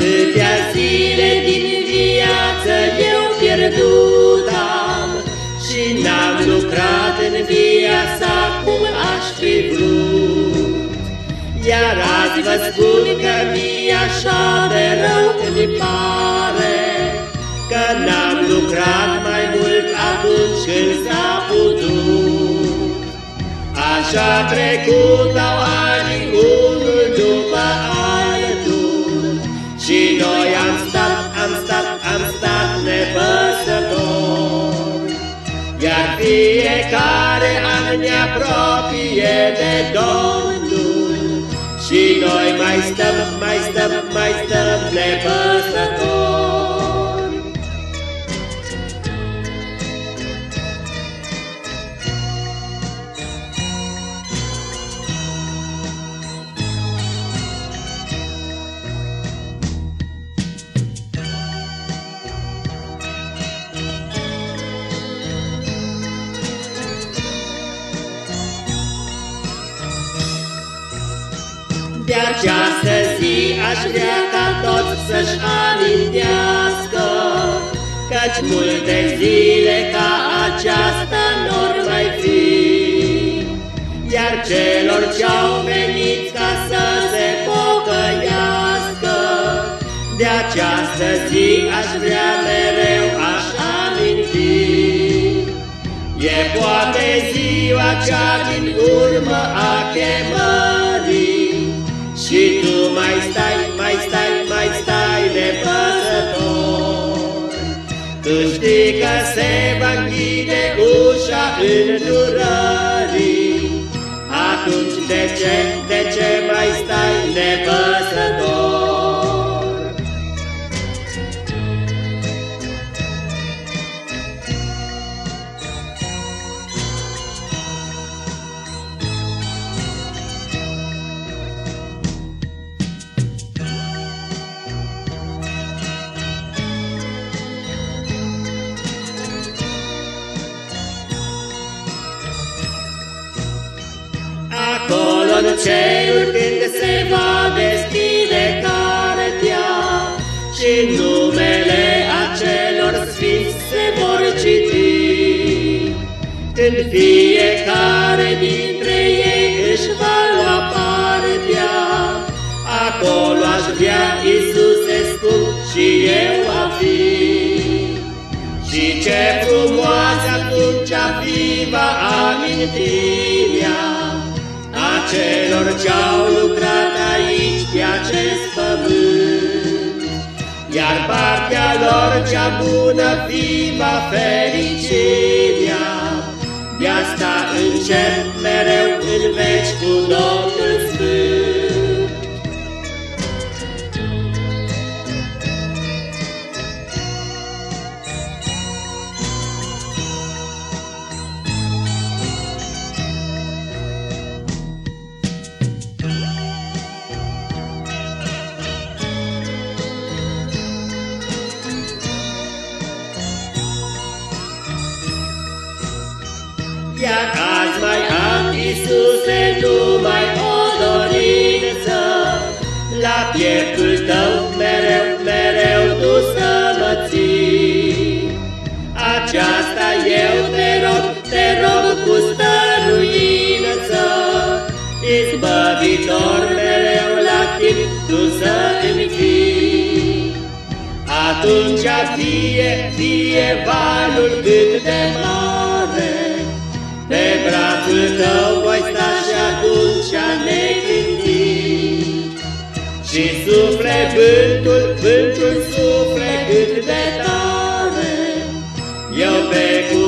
Atâtea zile din viață eu pierdut am Și n-am lucrat în viața cum aș fi vrut. Iar azi vă spun că mi așa de rău mi pare Că n-am lucrat mai mult atunci când s-a putut. Așa trecut au ani apropie de Domnul, Și noi mai stăm, mai stăm, mai stăm nepăsători. De această zi aș vrea ca toți să-și amintească Căci multe zile ca aceasta n-or mai fi. Iar celor ce-au venit ca să se pocăiască De această zi aș vrea mereu aș aminti. E poate ziua cea din urmă a chemării și tu mai stai, mai stai, mai stai nepăsător. Tu știi că se va închide ușa îndurării, Atunci de ce, de ce mai stai nepăsător? Cerul când se va deschide cartea. Și numele acelor sfinți se vor citi. Când fiecare dintre ei își va lua partea Acolo aș vrea, Iisuse scump, și eu a fi. Și ce frumoasă atunci a fi va amintirea Acelor ce-au lucrat aici pe acest pământ. Iar partea lor cea bună fi va fericirea. De asta în cer mereu Iar azi mai am, Iisuse, numai o dorință, La pieptul tău mereu, mereu tu să mă ții. Aceasta eu te rog, te rog cu stăruință, Izbăvitor mereu la timp tu să îmi fii. Atunci fie, fie valul cât de mare, pe brațul tău voi sta și atunci ne gândi. Și sufle vântul, vântul sufle cât de tare, Eu pe cu